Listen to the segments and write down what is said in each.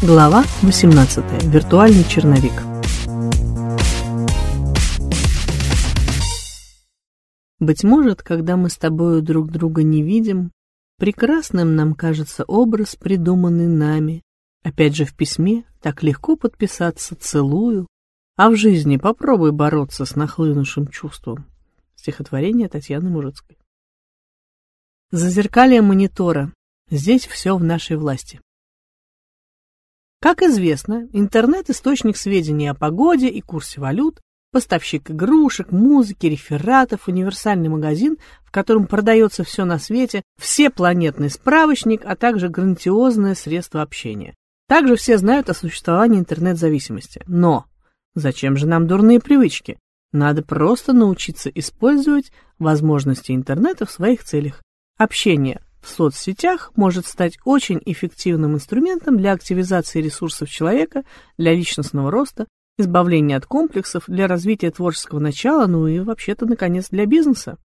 Глава 18. Виртуальный черновик. Быть может, когда мы с тобою друг друга не видим, прекрасным нам кажется образ, придуманный нами. Опять же в письме так легко подписаться «целую», а в жизни попробуй бороться с нахлынувшим чувством. Стихотворение Татьяны Мужицкой. Зазеркалье монитора. Здесь все в нашей власти. Как известно, интернет – источник сведений о погоде и курсе валют, поставщик игрушек, музыки, рефератов, универсальный магазин, в котором продается все на свете, все планетный справочник, а также грандиозное средство общения. Также все знают о существовании интернет-зависимости. Но зачем же нам дурные привычки? Надо просто научиться использовать возможности интернета в своих целях. Общение, в соцсетях может стать очень эффективным инструментом для активизации ресурсов человека, для личностного роста, избавления от комплексов, для развития творческого начала, ну и вообще-то, наконец, для бизнеса.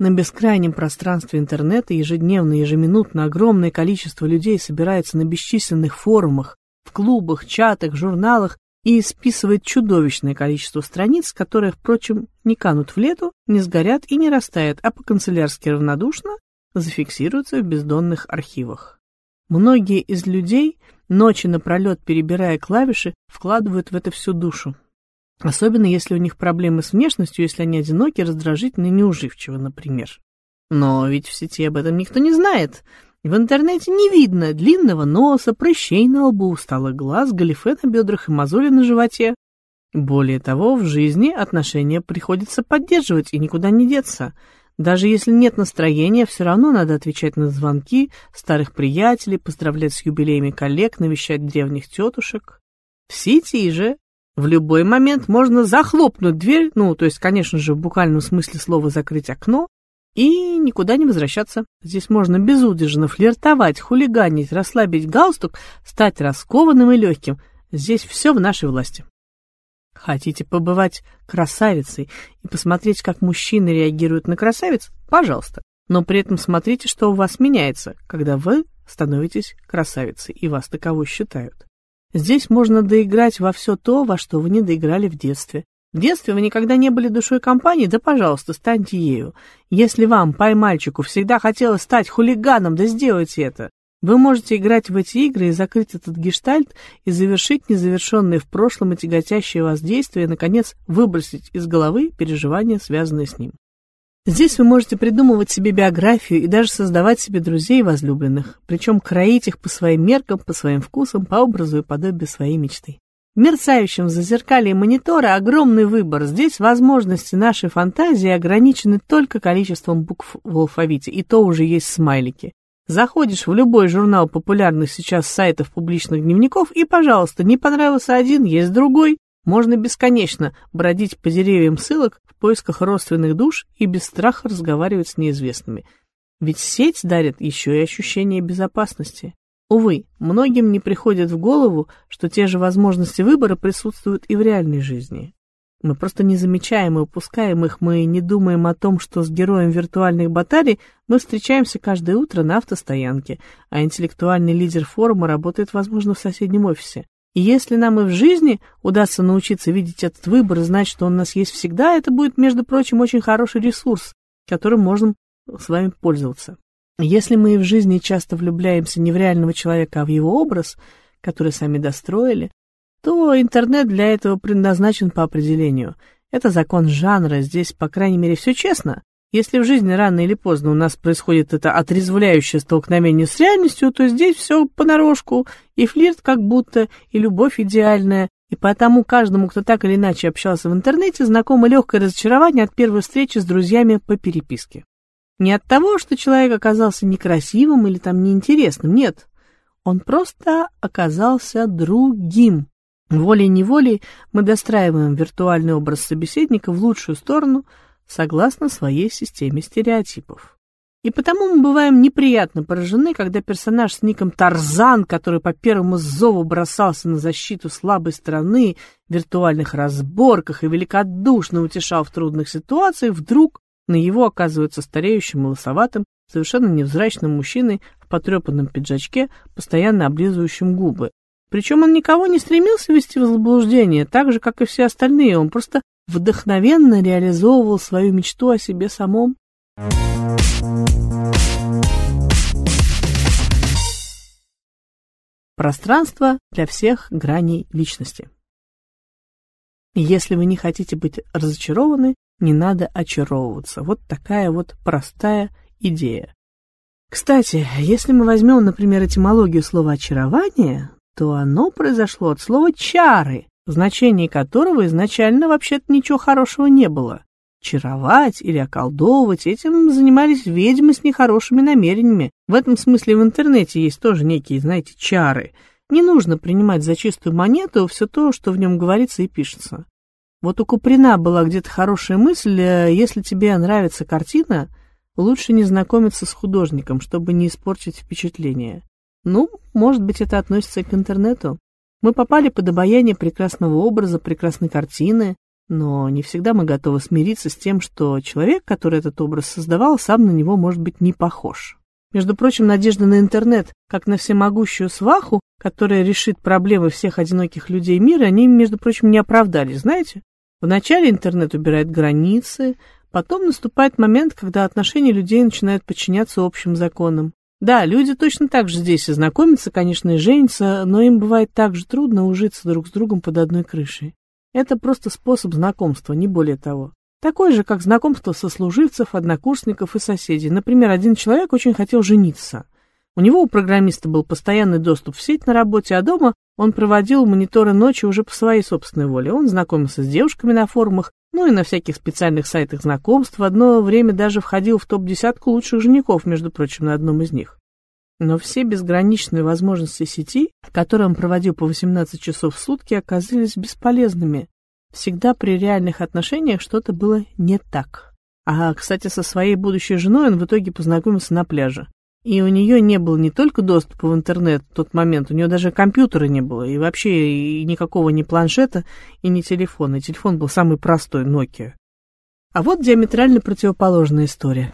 На бескрайнем пространстве интернета ежедневно, ежеминутно огромное количество людей собирается на бесчисленных форумах, в клубах, чатах, журналах и списывает чудовищное количество страниц, которые, впрочем, не канут в лету, не сгорят и не растают, а по-канцелярски равнодушно зафиксируются в бездонных архивах. Многие из людей, ночи напролет перебирая клавиши, вкладывают в это всю душу. Особенно если у них проблемы с внешностью, если они одиноки, раздражительны, неуживчивы, например. Но ведь в сети об этом никто не знает. В интернете не видно длинного носа, прыщей на лбу, усталых глаз, галифе на бедрах и мозоли на животе. Более того, в жизни отношения приходится поддерживать и никуда не деться – даже если нет настроения, все равно надо отвечать на звонки старых приятелей, поздравлять с юбилеями коллег, навещать древних тетушек. В сети же в любой момент можно захлопнуть дверь, ну, то есть, конечно же, в буквальном смысле слова закрыть окно, и никуда не возвращаться. Здесь можно безудержно флиртовать, хулиганить, расслабить галстук, стать раскованным и легким. Здесь все в нашей власти. Хотите побывать красавицей и посмотреть, как мужчины реагируют на красавиц? Пожалуйста. Но при этом смотрите, что у вас меняется, когда вы становитесь красавицей, и вас таковой считают. Здесь можно доиграть во все то, во что вы не доиграли в детстве. В детстве вы никогда не были душой компании, да, пожалуйста, станьте ею. Если вам, пай-мальчику, всегда хотелось стать хулиганом, да сделайте это. Вы можете играть в эти игры и закрыть этот гештальт и завершить незавершенное в прошлом и тяготящее вас действие и, наконец, выбросить из головы переживания, связанные с ним. Здесь вы можете придумывать себе биографию и даже создавать себе друзей и возлюбленных, причем кроить их по своим меркам, по своим вкусам, по образу и подобию своей мечты. В мерцающем зазеркалье монитора огромный выбор. Здесь возможности нашей фантазии ограничены только количеством букв в алфавите, и то уже есть смайлики. Заходишь в любой журнал популярных сейчас сайтов публичных дневников и, пожалуйста, не понравился один, есть другой. Можно бесконечно бродить по деревьям ссылок в поисках родственных душ и без страха разговаривать с неизвестными. Ведь сеть дарит еще и ощущение безопасности. Увы, многим не приходит в голову, что те же возможности выбора присутствуют и в реальной жизни. Мы просто не замечаем и упускаем их, мы не думаем о том, что с героем виртуальных баталий мы встречаемся каждое утро на автостоянке, а интеллектуальный лидер форума работает, возможно, в соседнем офисе. И если нам и в жизни удастся научиться видеть этот выбор и знать, что он у нас есть всегда, это будет, между прочим, очень хороший ресурс, которым можно с вами пользоваться. Если мы и в жизни часто влюбляемся не в реального человека, а в его образ, который сами достроили, то интернет для этого предназначен по определению. Это закон жанра, здесь, по крайней мере, все честно. Если в жизни рано или поздно у нас происходит это отрезвляющее столкновение с реальностью, то здесь все понарошку, и флирт как будто, и любовь идеальная, и потому каждому, кто так или иначе общался в интернете, знакомо легкое разочарование от первой встречи с друзьями по переписке. Не от того, что человек оказался некрасивым или там неинтересным, нет. Он просто оказался другим. Волей-неволей мы достраиваем виртуальный образ собеседника в лучшую сторону согласно своей системе стереотипов. И потому мы бываем неприятно поражены, когда персонаж с ником Тарзан, который по первому зову бросался на защиту слабой стороны в виртуальных разборках и великодушно утешал в трудных ситуациях, вдруг на его оказывается стареющим и лысоватым, совершенно невзрачным мужчиной в потрепанном пиджачке, постоянно облизывающим губы, Причем он никого не стремился ввести в заблуждение, так же, как и все остальные. Он просто вдохновенно реализовывал свою мечту о себе самом. Пространство для всех граней личности. Если вы не хотите быть разочарованы, не надо очаровываться. Вот такая вот простая идея. Кстати, если мы возьмем, например, этимологию слова «очарование», то оно произошло от слова «чары», в значении которого изначально вообще-то ничего хорошего не было. Чаровать или околдовывать этим занимались ведьмы с нехорошими намерениями. В этом смысле в интернете есть тоже некие, знаете, чары. Не нужно принимать за чистую монету все то, что в нем говорится и пишется. Вот у Куприна была где-то хорошая мысль, э, если тебе нравится картина, лучше не знакомиться с художником, чтобы не испортить впечатление. Ну, может быть, это относится и к интернету. Мы попали под обаяние прекрасного образа, прекрасной картины, но не всегда мы готовы смириться с тем, что человек, который этот образ создавал, сам на него может быть не похож. Между прочим, надежда на интернет, как на всемогущую сваху, которая решит проблемы всех одиноких людей мира, они, между прочим, не оправдались, знаете? Вначале интернет убирает границы, потом наступает момент, когда отношения людей начинают подчиняться общим законам. Да, люди точно так же здесь и знакомятся, конечно, и женятся, но им бывает так же трудно ужиться друг с другом под одной крышей. Это просто способ знакомства, не более того. Такой же, как знакомство сослуживцев, однокурсников и соседей. Например, один человек очень хотел жениться. У него, у программиста, был постоянный доступ в сеть на работе, а дома он проводил мониторы ночи уже по своей собственной воле. Он знакомился с девушками на форумах, ну и на всяких специальных сайтах знакомств. В одно время даже входил в топ-десятку лучших женихов, между прочим, на одном из них. Но все безграничные возможности сети, которые он проводил по 18 часов в сутки, оказались бесполезными. Всегда при реальных отношениях что-то было не так. А, кстати, со своей будущей женой он в итоге познакомился на пляже. И у нее не было не только доступа в интернет в тот момент, у нее даже компьютера не было, и вообще и никакого ни планшета, и ни телефона. И телефон был самый простой, Nokia. А вот диаметрально противоположная история.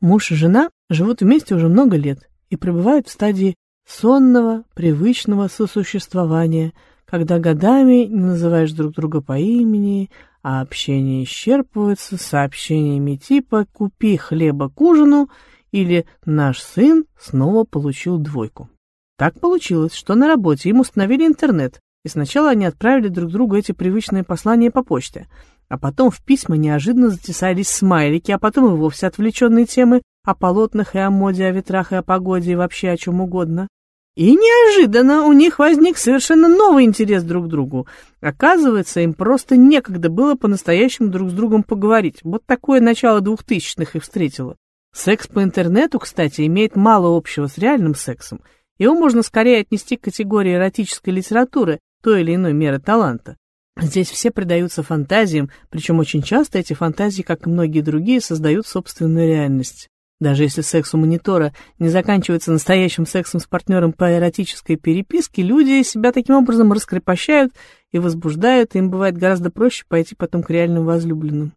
Муж и жена живут вместе уже много лет и пребывают в стадии сонного, привычного сосуществования – когда годами не называешь друг друга по имени, а общение исчерпывается сообщениями типа «купи хлеба к ужину» или «наш сын снова получил двойку». Так получилось, что на работе им установили интернет, и сначала они отправили друг другу эти привычные послания по почте, а потом в письма неожиданно затесались смайлики, а потом и вовсе отвлеченные темы о полотнах и о моде, о ветрах и о погоде и вообще о чем угодно. И неожиданно у них возник совершенно новый интерес друг к другу. Оказывается, им просто некогда было по-настоящему друг с другом поговорить. Вот такое начало двухтысячных их встретило. Секс по интернету, кстати, имеет мало общего с реальным сексом. Его можно скорее отнести к категории эротической литературы, той или иной меры таланта. Здесь все предаются фантазиям, причем очень часто эти фантазии, как и многие другие, создают собственную реальность. Даже если секс у монитора не заканчивается настоящим сексом с партнером по эротической переписке, люди себя таким образом раскрепощают и возбуждают, и им бывает гораздо проще пойти потом к реальным возлюбленным.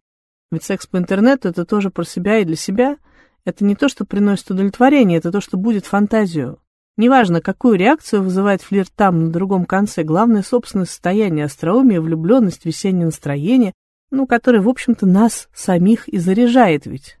Ведь секс по интернету — это тоже про себя и для себя. Это не то, что приносит удовлетворение, это то, что будет фантазию. Неважно, какую реакцию вызывает флирт там, на другом конце, главное — собственное состояние, остроумие, влюбленность, весеннее настроение, ну, которое, в общем-то, нас самих и заряжает ведь.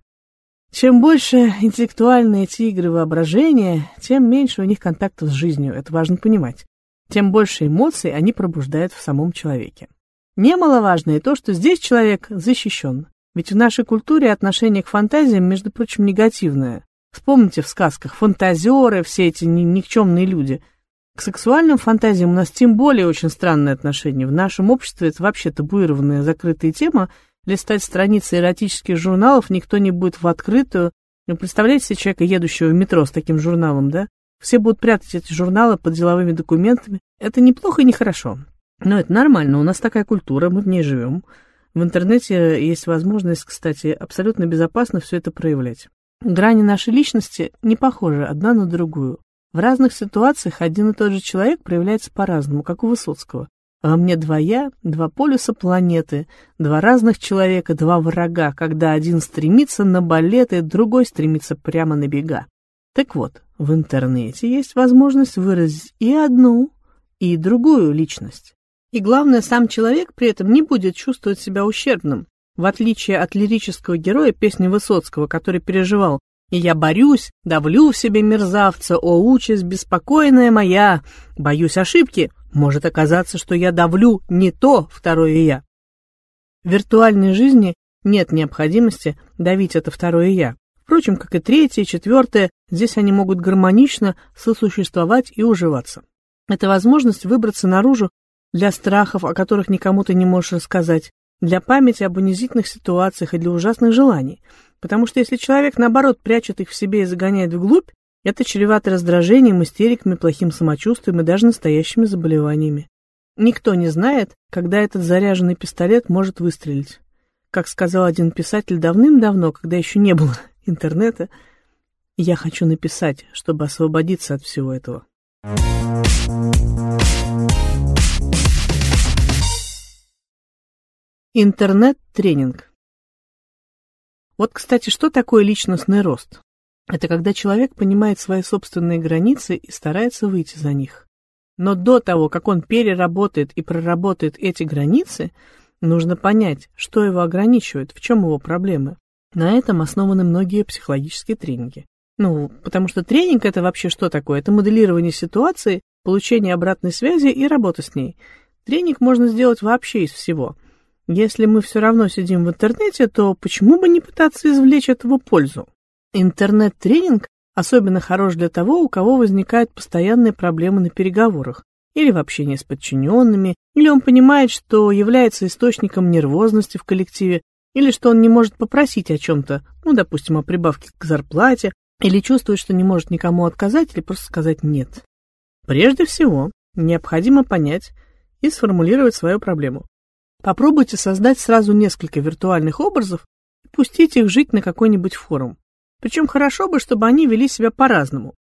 Чем больше интеллектуальные эти игры воображения, тем меньше у них контактов с жизнью, это важно понимать. Тем больше эмоций они пробуждают в самом человеке. Немаловажно и то, что здесь человек защищен. Ведь в нашей культуре отношение к фантазиям, между прочим, негативное. Вспомните в сказках фантазеры, все эти ни никчемные люди. К сексуальным фантазиям у нас тем более очень странное отношение. В нашем обществе это вообще табуированная закрытая тема, листать страницы эротических журналов никто не будет в открытую. Вы представляете себе человека, едущего в метро с таким журналом, да? Все будут прятать эти журналы под деловыми документами. Это неплохо и нехорошо. Но это нормально, у нас такая культура, мы в ней живем. В интернете есть возможность, кстати, абсолютно безопасно все это проявлять. Грани нашей личности не похожи одна на другую. В разных ситуациях один и тот же человек проявляется по-разному, как у Высоцкого. А мне два я, два полюса планеты, два разных человека, два врага, когда один стремится на балеты, другой стремится прямо на бега. Так вот, в интернете есть возможность выразить и одну, и другую личность. И главное, сам человек при этом не будет чувствовать себя ущербным, в отличие от лирического героя песни Высоцкого, который переживал «И я борюсь, давлю в себе мерзавца, о, участь беспокойная моя, боюсь ошибки, может оказаться, что я давлю не то второе «я». В виртуальной жизни нет необходимости давить это второе «я». Впрочем, как и третье, четвертое, здесь они могут гармонично сосуществовать и уживаться. Это возможность выбраться наружу для страхов, о которых никому ты не можешь рассказать, для памяти об унизительных ситуациях и для ужасных желаний. Потому что если человек, наоборот, прячет их в себе и загоняет вглубь, это чревато раздражением, истериками, плохим самочувствием и даже настоящими заболеваниями. Никто не знает, когда этот заряженный пистолет может выстрелить. Как сказал один писатель давным-давно, когда еще не было интернета, я хочу написать, чтобы освободиться от всего этого. Интернет-тренинг. Вот, кстати, что такое личностный рост? Это когда человек понимает свои собственные границы и старается выйти за них. Но до того, как он переработает и проработает эти границы, нужно понять, что его ограничивает, в чем его проблемы. На этом основаны многие психологические тренинги. Ну, потому что тренинг это вообще что такое? Это моделирование ситуации, получение обратной связи и работа с ней. Тренинг можно сделать вообще из всего – если мы все равно сидим в интернете, то почему бы не пытаться извлечь этого пользу? Интернет-тренинг особенно хорош для того, у кого возникают постоянные проблемы на переговорах, или в общении с подчиненными, или он понимает, что является источником нервозности в коллективе, или что он не может попросить о чем-то, ну, допустим, о прибавке к зарплате, или чувствует, что не может никому отказать или просто сказать «нет». Прежде всего, необходимо понять и сформулировать свою проблему. Попробуйте создать сразу несколько виртуальных образов и пустите их жить на какой-нибудь форум. Причем хорошо бы, чтобы они вели себя по-разному.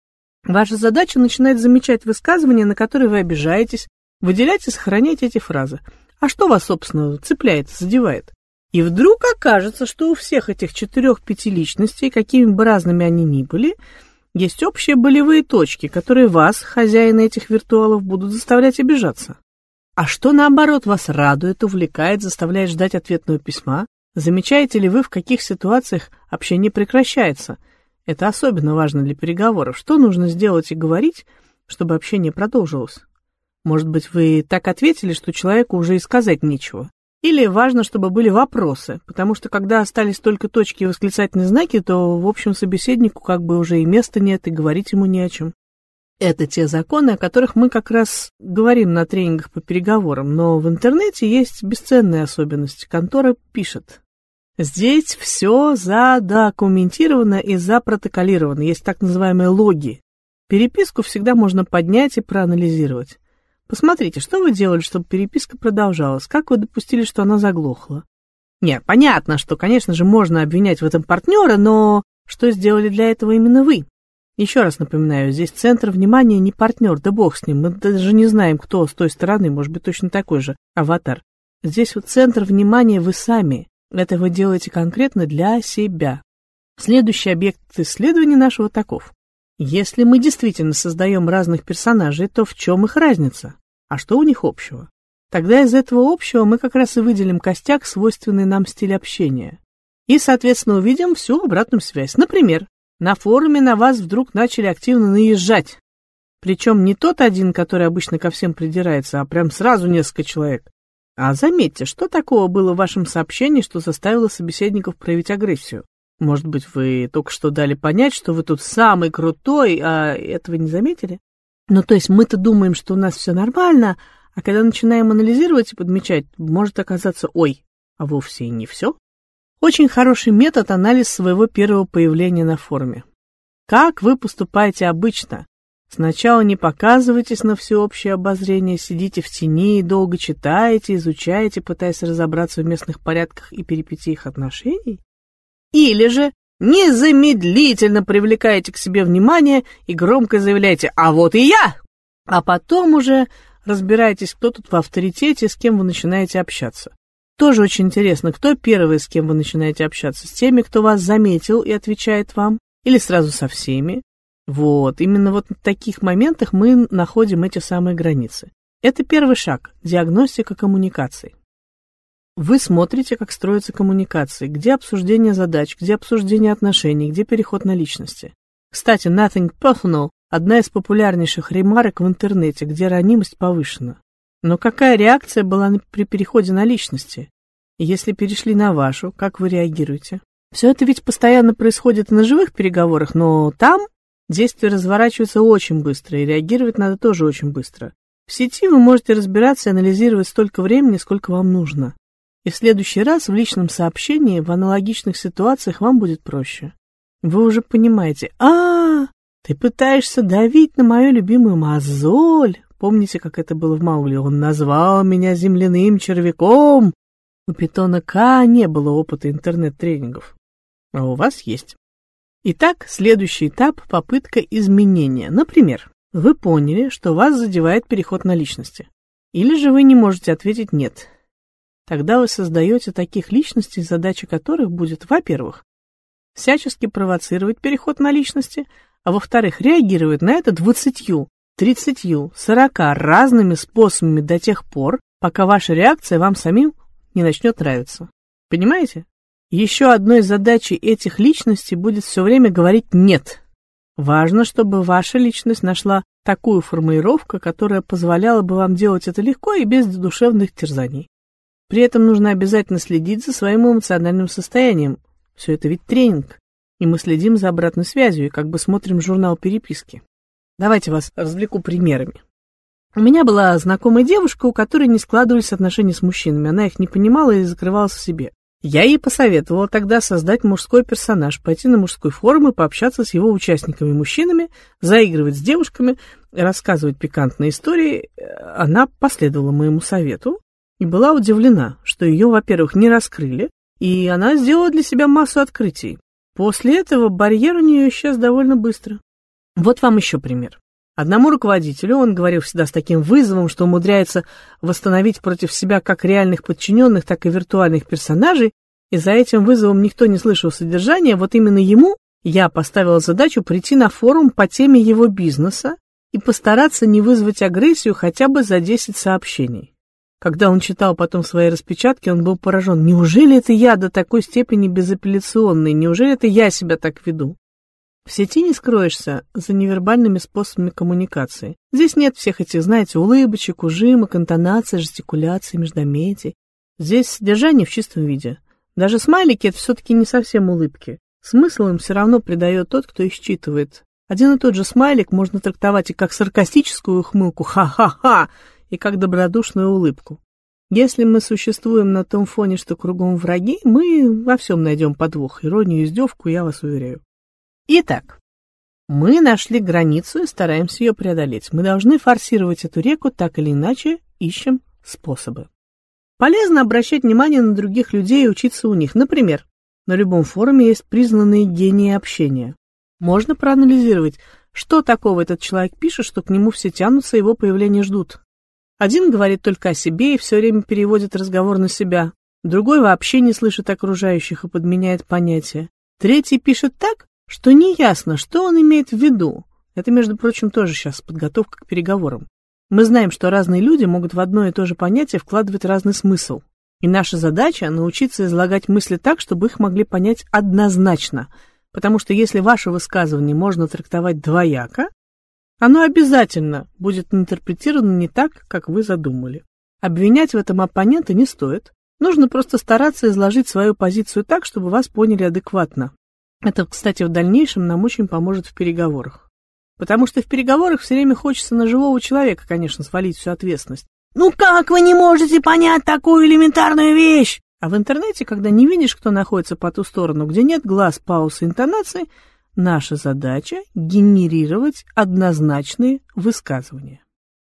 Ваша задача начинать замечать высказывания, на которые вы обижаетесь, выделять и сохранять эти фразы. А что вас, собственно, цепляет, задевает? И вдруг окажется, что у всех этих четырех-пяти личностей, какими бы разными они ни были, есть общие болевые точки, которые вас, хозяина этих виртуалов, будут заставлять обижаться. А что, наоборот, вас радует, увлекает, заставляет ждать ответного письма? Замечаете ли вы, в каких ситуациях общение прекращается? Это особенно важно для переговоров. Что нужно сделать и говорить, чтобы общение продолжилось? Может быть, вы так ответили, что человеку уже и сказать нечего? Или важно, чтобы были вопросы, потому что когда остались только точки и восклицательные знаки, то, в общем, собеседнику как бы уже и места нет, и говорить ему не о чем. Это те законы, о которых мы как раз говорим на тренингах по переговорам, но в интернете есть бесценные особенности. Контора пишет. Здесь все задокументировано и запротоколировано. Есть так называемые логи. Переписку всегда можно поднять и проанализировать. Посмотрите, что вы делали, чтобы переписка продолжалась? Как вы допустили, что она заглохла? Нет, понятно, что, конечно же, можно обвинять в этом партнера, но что сделали для этого именно вы? Еще раз напоминаю, здесь центр внимания не партнер, да бог с ним. Мы даже не знаем, кто с той стороны, может быть, точно такой же аватар. Здесь вот центр внимания вы сами. Это вы делаете конкретно для себя. Следующий объект исследования нашего таков. Если мы действительно создаем разных персонажей, то в чем их разница? А что у них общего? Тогда из этого общего мы как раз и выделим костяк, свойственный нам стиль общения. И, соответственно, увидим всю обратную связь. Например, на форуме на вас вдруг начали активно наезжать. Причем не тот один, который обычно ко всем придирается, а прям сразу несколько человек. А заметьте, что такого было в вашем сообщении, что заставило собеседников проявить агрессию? Может быть, вы только что дали понять, что вы тут самый крутой, а этого не заметили? Ну, то есть мы-то думаем, что у нас все нормально, а когда начинаем анализировать и подмечать, может оказаться «ой», а вовсе и не все. Очень хороший метод анализ своего первого появления на форуме. Как вы поступаете обычно? Сначала не показывайтесь на всеобщее обозрение, сидите в тени и долго читаете, изучаете, пытаясь разобраться в местных порядках и перипетиях отношений? Или же незамедлительно привлекаете к себе внимание и громко заявляете «А вот и я!» А потом уже разбираетесь, кто тут в авторитете, с кем вы начинаете общаться. Тоже очень интересно, кто первый, с кем вы начинаете общаться? С теми, кто вас заметил и отвечает вам? Или сразу со всеми? Вот, именно вот в таких моментах мы находим эти самые границы. Это первый шаг – диагностика коммуникаций. Вы смотрите, как строятся коммуникации, где обсуждение задач, где обсуждение отношений, где переход на личности. Кстати, nothing personal – одна из популярнейших ремарок в интернете, где ранимость повышена. Но какая реакция была при переходе на личности? Если перешли на вашу, как вы реагируете? Все это ведь постоянно происходит на живых переговорах, но там действия разворачиваются очень быстро, и реагировать надо тоже очень быстро. В сети вы можете разбираться и анализировать столько времени, сколько вам нужно. И в следующий раз в личном сообщении в аналогичных ситуациях вам будет проще. Вы уже понимаете, а, ты пытаешься давить на мою любимую мозоль. Помните, как это было в Маугли? Он назвал меня земляным червяком. У питона К не было опыта интернет-тренингов. А у вас есть. Итак, следующий этап – попытка изменения. Например, вы поняли, что вас задевает переход на личности. Или же вы не можете ответить «нет». Тогда вы создаете таких личностей, задача которых будет, во-первых, всячески провоцировать переход на личности, а во-вторых, реагировать на это двадцатью, тридцатью, сорока разными способами до тех пор, пока ваша реакция вам самим не начнет нравиться. Понимаете? Еще одной задачей этих личностей будет все время говорить «нет». Важно, чтобы ваша личность нашла такую формулировку, которая позволяла бы вам делать это легко и без душевных терзаний. При этом нужно обязательно следить за своим эмоциональным состоянием. Все это ведь тренинг. И мы следим за обратной связью и как бы смотрим журнал переписки. Давайте вас развлеку примерами. У меня была знакомая девушка, у которой не складывались отношения с мужчинами. Она их не понимала и закрывалась в себе. Я ей посоветовала тогда создать мужской персонаж, пойти на мужской форум и пообщаться с его участниками-мужчинами, заигрывать с девушками, рассказывать пикантные истории. Она последовала моему совету и была удивлена, что ее, во-первых, не раскрыли, и она сделала для себя массу открытий. После этого барьер у нее исчез довольно быстро. Вот вам еще пример. Одному руководителю он говорил всегда с таким вызовом, что умудряется восстановить против себя как реальных подчиненных, так и виртуальных персонажей, и за этим вызовом никто не слышал содержания, вот именно ему я поставила задачу прийти на форум по теме его бизнеса и постараться не вызвать агрессию хотя бы за 10 сообщений. Когда он читал потом свои распечатки, он был поражен. Неужели это я до такой степени безапелляционный? Неужели это я себя так веду? В сети не скроешься за невербальными способами коммуникации. Здесь нет всех этих, знаете, улыбочек, ужимок, интонаций, жестикуляций, междометий. Здесь содержание в чистом виде. Даже смайлики — это все-таки не совсем улыбки. Смысл им все равно придает тот, кто их считывает. Один и тот же смайлик можно трактовать и как саркастическую ухмылку «ха-ха-ха», и как добродушную улыбку. Если мы существуем на том фоне, что кругом враги, мы во всем найдем подвох, иронию, издевку, я вас уверяю. Итак, мы нашли границу и стараемся ее преодолеть. Мы должны форсировать эту реку, так или иначе ищем способы. Полезно обращать внимание на других людей и учиться у них. Например, на любом форуме есть признанные гении общения. Можно проанализировать, что такого этот человек пишет, что к нему все тянутся, его появление ждут. Один говорит только о себе и все время переводит разговор на себя. Другой вообще не слышит окружающих и подменяет понятия. Третий пишет так, что неясно, что он имеет в виду. Это, между прочим, тоже сейчас подготовка к переговорам. Мы знаем, что разные люди могут в одно и то же понятие вкладывать разный смысл. И наша задача — научиться излагать мысли так, чтобы их могли понять однозначно. Потому что если ваше высказывание можно трактовать двояко, оно обязательно будет интерпретировано не так, как вы задумали. Обвинять в этом оппонента не стоит. Нужно просто стараться изложить свою позицию так, чтобы вас поняли адекватно. Это, кстати, в дальнейшем нам очень поможет в переговорах. Потому что в переговорах все время хочется на живого человека, конечно, свалить всю ответственность. «Ну как вы не можете понять такую элементарную вещь?» А в интернете, когда не видишь, кто находится по ту сторону, где нет глаз, пауз и интонации, Наша задача — генерировать однозначные высказывания.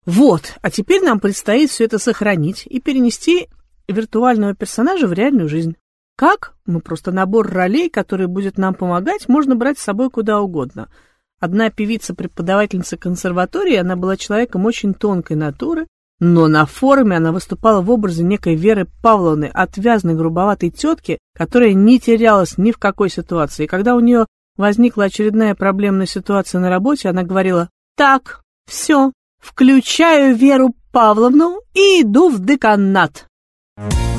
Вот, а теперь нам предстоит все это сохранить и перенести виртуального персонажа в реальную жизнь. Как? Ну, просто набор ролей, который будет нам помогать, можно брать с собой куда угодно. Одна певица-преподавательница консерватории, она была человеком очень тонкой натуры, но на форуме она выступала в образе некой Веры Павловны, отвязной грубоватой тетки, которая не терялась ни в какой ситуации. И когда у нее возникла очередная проблемная ситуация на работе, она говорила, «Так, все, включаю Веру Павловну и иду в деканат. Thank you.